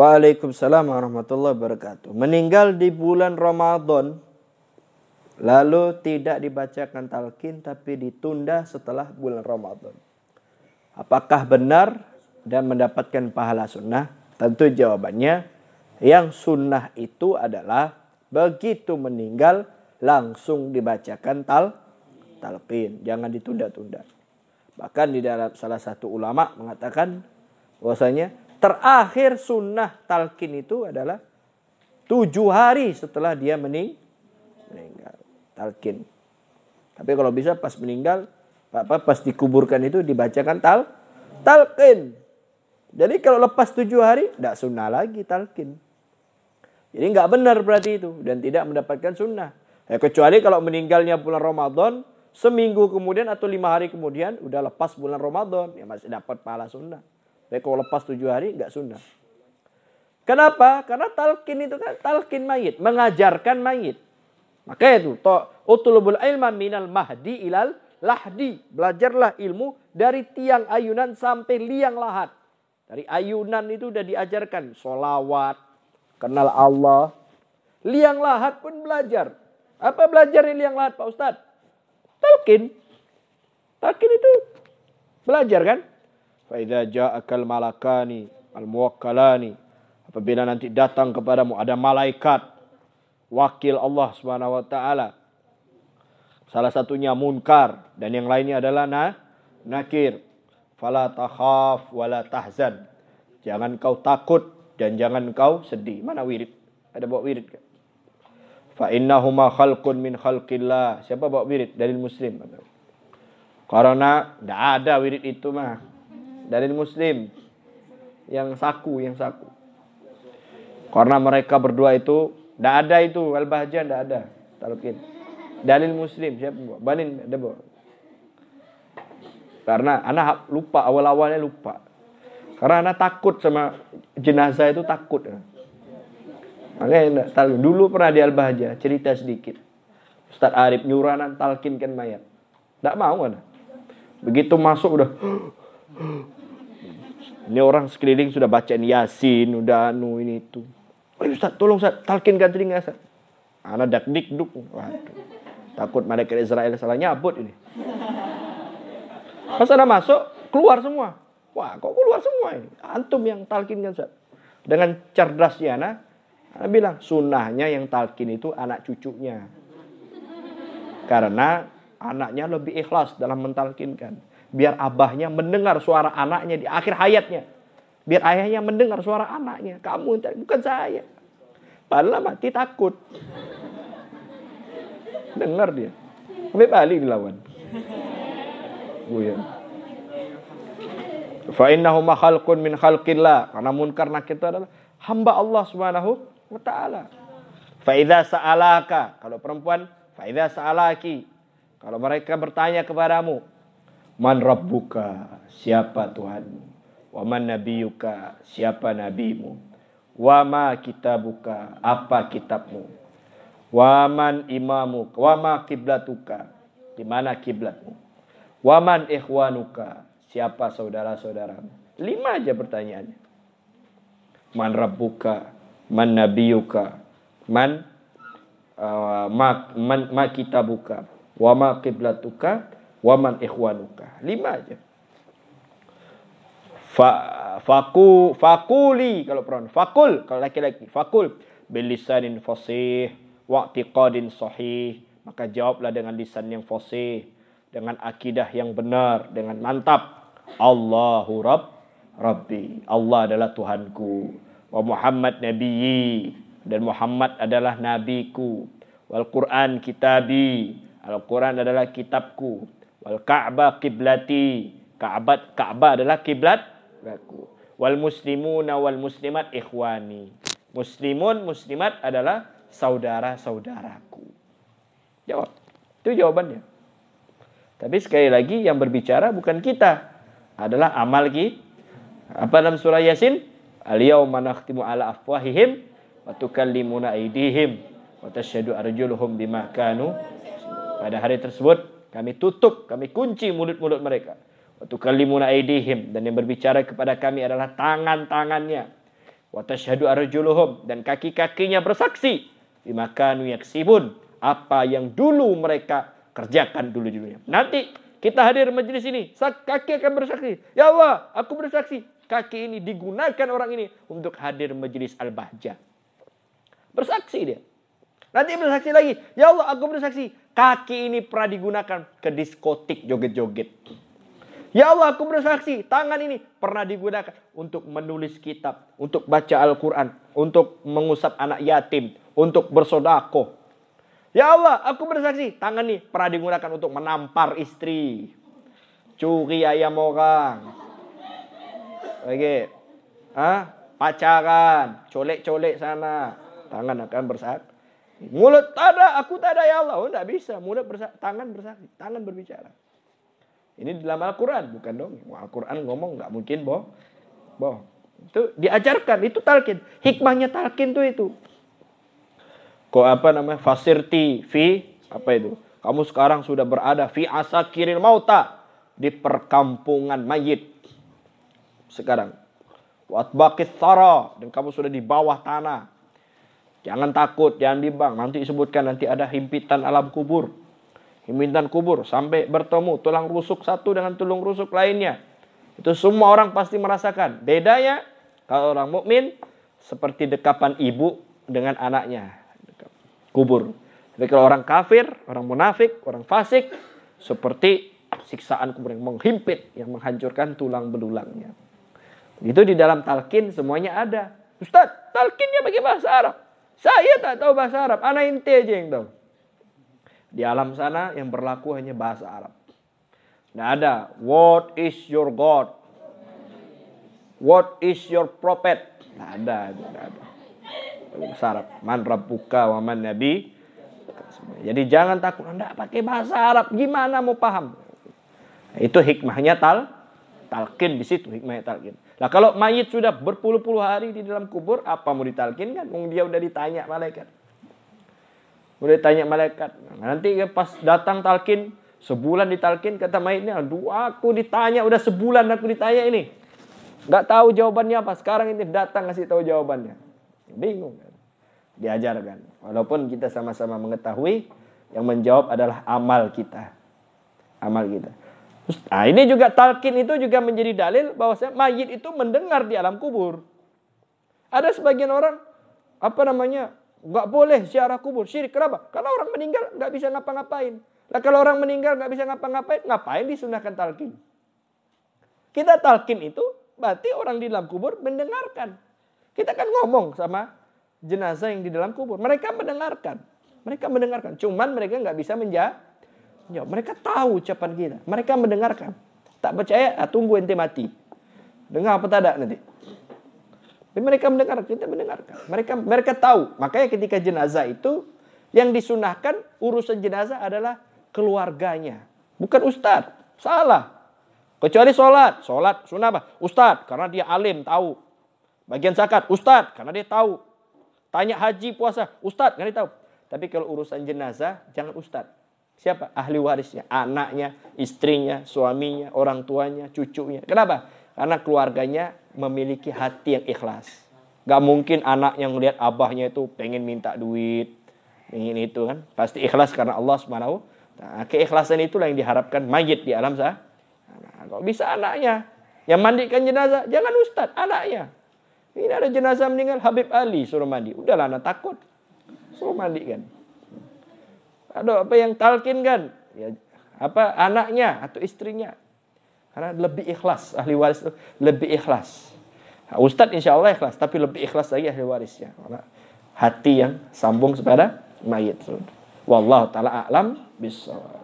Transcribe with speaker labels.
Speaker 1: Waalaikumsalam warahmatullahi wabarakatuh. Meninggal di bulan Ramadan lalu tidak dibacakan talqin tapi ditunda setelah bulan Ramadan. Apakah benar dan mendapatkan pahala sunnah? Tentu jawabannya yang sunnah itu adalah begitu meninggal langsung dibacakan tal talqin, jangan ditunda-tunda. Bahkan di dalam salah satu ulama mengatakan bahwasanya terakhir sunnah talqin itu adalah tujuh hari setelah dia mening meninggal. Talqin. Tapi kalau bisa pas meninggal, apa pas dikuburkan itu dibacakan tal talqin. Jadi kalau lepas tujuh hari, tidak sunnah lagi talqin. Jadi nggak benar berarti itu dan tidak mendapatkan sunnah. Ya, kecuali kalau meninggalnya bulan Ramadan, seminggu kemudian atau lima hari kemudian udah lepas bulan Ramadan, ya masih dapat pahala sunnah. Tapi kalau lepas tujuh hari nggak sunnah. Kenapa? Karena talqin itu kan talqin mayit, mengajarkan mayit. Maka itu, utulubul ilma minal mahdi ilal lahdi. Belajarlah ilmu dari tiang ayunan sampai liang lahat. Dari ayunan itu udah diajarkan solawat, kenal Allah. Liang lahat pun belajar. Apa belajar di liang lahat Pak Ustadz? Talqin. Talqin itu belajar kan? Faidah ja'akal malakani al-muwakkalani. Apabila nanti datang kepadamu ada malaikat wakil Allah Subhanahu wa taala. Salah satunya munkar dan yang lainnya adalah na nakir. Fala takhaf wala tahzan. Jangan kau takut dan jangan kau sedih. Mana wirid? Ada bawa wirid kan? Fa innahuma khalqun min khalqillah. Siapa bawa wirid? Dari muslim. Karena tidak ada wirid itu mah dari muslim yang saku yang saku. Karena mereka berdua itu tidak ada itu al bahjan tidak ada talqin dalil muslim siapa banin ada karena anak lupa awal awalnya lupa. Karena anak takut sama jenazah itu takut. Makanya dulu pernah di al bahja cerita sedikit. Ustadz Arif nyuranan talkinkan mayat. Tidak mau anak. Begitu masuk udah ini orang sekeliling sudah baca Yasin, udah anu ini itu. Oh, Ustaz, tolong Ustaz, talkinkan telinga Ustaz. Anak dak dik duk. Waduh. Takut malaikat Israel salah nyabut ini. Pas ada masuk, keluar semua. Wah, kok keluar semua ini? Antum yang talkinkan Ustaz. Dengan cerdasnya anak, anak bilang, sunnahnya yang talkin itu anak cucunya. Karena anaknya lebih ikhlas dalam mentalkinkan. Biar abahnya mendengar suara anaknya di akhir hayatnya. Biar ayahnya mendengar suara anaknya. Kamu bukan saya. Padahal mati takut. Dengar dia. Sampai balik dilawan. Buya. Fa innahuma khalqun min khalqillah. Karena munkar nakir adalah hamba Allah Subhanahu wa taala. Fa idza sa'alaka, kalau perempuan fa idza sa'alaki. Kalau mereka bertanya kepadamu, Man rabbuka? Siapa Tuhanmu? Wa man nabiyuka? Siapa nabimu? Wa ma kitabuka? Apa kitabmu? Wa man imamu? Wa ma kiblatuka? Di mana kiblatmu? Wa man ikhwanuka? Siapa saudara-saudaramu? Lima aja pertanyaannya. Man rabbuka? Man nabiyuka? Man uh, ma, man, ma kitabuka? Wa ma kiblatuka? Waman ikhwanuka. Lima aja. Fa, faku, fakuli kalau perempuan. Fakul kalau laki-laki. Fakul bilisanin fasih wa'tiqadin sahih. Maka jawablah dengan lisan yang fasih, dengan akidah yang benar, dengan mantap. Allahu Rabb Rabbi. Allah adalah Tuhanku. Wa Muhammad Nabiyyi. Dan Muhammad adalah nabiku. Wal Quran kitabi. Al-Quran adalah kitabku Wal Ka'bah kiblati. Ka'bah Ka'bah adalah kiblat aku. Wal muslimuna wal muslimat ikhwani. Muslimun muslimat adalah saudara-saudaraku. Jawab. Itu jawabannya. Tapi sekali lagi yang berbicara bukan kita. Adalah amal kita. Apa dalam surah Yasin? Al-yawma nakhtimu ala afwahihim wa tukallimuna aydihim wa tashhadu arjuluhum bima kanu. Pada hari tersebut kami tutup, kami kunci mulut-mulut mereka. Waktu kalimuna aidihim. Dan yang berbicara kepada kami adalah tangan-tangannya. wa arjuluhum dan kaki-kakinya bersaksi bima kanu yaksibun apa yang dulu mereka kerjakan dulu dulunya. Nanti kita hadir majelis ini, kaki akan bersaksi. Ya Allah, aku bersaksi. Kaki ini digunakan orang ini untuk hadir majelis al-bahjah. Bersaksi dia. Nanti bersaksi lagi. Ya Allah, aku bersaksi. Kaki ini pernah digunakan ke diskotik joget-joget. Ya Allah, aku bersaksi. Tangan ini pernah digunakan untuk menulis kitab, untuk baca Al-Quran, untuk mengusap anak yatim, untuk bersodakoh. Ya Allah, aku bersaksi. Tangan ini pernah digunakan untuk menampar istri. Curi ayam orang. Oke. Ah, pacaran, colek-colek sana. Tangan akan bersaksi. Mulut tak ada, aku tak ada ya Allah. Oh, tidak bisa. Mulut bersaksi, tangan bersaksi, tangan berbicara. Ini dalam Al-Quran, bukan dong. Al-Quran ngomong nggak mungkin boh. Boh. Itu diajarkan, itu talkin. Hikmahnya talkin tuh itu. Kok apa namanya? Fasirti fi apa itu? Kamu sekarang sudah berada fi asakiril mauta di perkampungan mayit. Sekarang. Watbaqis thara dan kamu sudah di bawah tanah Jangan takut, jangan bimbang. Nanti disebutkan nanti ada himpitan alam kubur. Himpitan kubur sampai bertemu tulang rusuk satu dengan tulang rusuk lainnya. Itu semua orang pasti merasakan. Bedanya kalau orang mukmin seperti dekapan ibu dengan anaknya. Kubur. Tapi kalau orang kafir, orang munafik, orang fasik seperti siksaan kubur yang menghimpit, yang menghancurkan tulang belulangnya. Itu di dalam talqin semuanya ada. Ustaz, talqinnya bagi bahasa Arab. Saya tak tahu bahasa Arab. Anak inti aja yang tahu. Di alam sana yang berlaku hanya bahasa Arab. Tidak ada. What is your God? What is your prophet? Tidak ada. Tidak ada. Bahasa Arab. Man rabbuka wa man nabi. Jadi jangan takut. Anda pakai bahasa Arab. Gimana mau paham? Itu hikmahnya tal. Talqin di situ hikmahnya talqin. Nah kalau mayit sudah berpuluh-puluh hari di dalam kubur, apa mau ditalkin kan? Dia udah ditanya malaikat. Udah ditanya malaikat. Nah, nanti pas datang talkin, sebulan ditalkin, kata mayitnya, aduh aku ditanya, udah sebulan aku ditanya ini. Gak tahu jawabannya apa. Sekarang ini datang ngasih tahu jawabannya. Bingung kan? Diajarkan. Walaupun kita sama-sama mengetahui, yang menjawab adalah amal kita. Amal kita. Nah, ini juga talkin itu juga menjadi dalil bahwa mayit itu mendengar di alam kubur. Ada sebagian orang apa namanya nggak boleh ziarah kubur syirik kenapa? Karena orang meninggal nggak bisa ngapa-ngapain. Nah kalau orang meninggal nggak bisa ngapa-ngapain, ngapain disunahkan talkin? Kita talkin itu berarti orang di dalam kubur mendengarkan. Kita kan ngomong sama jenazah yang di dalam kubur. Mereka mendengarkan. Mereka mendengarkan. Cuman mereka nggak bisa menjawab Ya, mereka tahu ucapan kita. Mereka mendengarkan. Tak percaya, ah, tunggu ente mati. Dengar apa tak ada nanti. Tapi mereka mendengar, kita mendengarkan. Mereka mereka tahu. Makanya ketika jenazah itu yang disunahkan urusan jenazah adalah keluarganya, bukan ustadz. Salah. Kecuali sholat, sholat sunnah apa? Ustadz, karena dia alim tahu. Bagian zakat, ustadz, karena dia tahu. Tanya haji puasa, ustadz, karena dia tahu. Tapi kalau urusan jenazah, jangan ustadz. Siapa? Ahli warisnya. Anaknya, istrinya, suaminya, orang tuanya, cucunya. Kenapa? Karena keluarganya memiliki hati yang ikhlas. Gak mungkin anak yang melihat abahnya itu pengen minta duit. Ingin itu kan. Pasti ikhlas karena Allah subhanahu. Nah, keikhlasan itulah yang diharapkan mayit di alam sah. Nah, kok bisa anaknya. Yang mandikan jenazah, jangan ustadz, anaknya. Ini ada jenazah meninggal, Habib Ali suruh mandi. Udahlah anak takut. Suruh mandikan. Ada apa yang talkin kan? Ya, apa anaknya atau istrinya? Karena lebih ikhlas ahli waris lebih ikhlas. Nah, Ustadz insya Allah ikhlas, tapi lebih ikhlas lagi ahli warisnya. Karena hati yang sambung kepada mayit. Wallahu taala a'lam bisawab.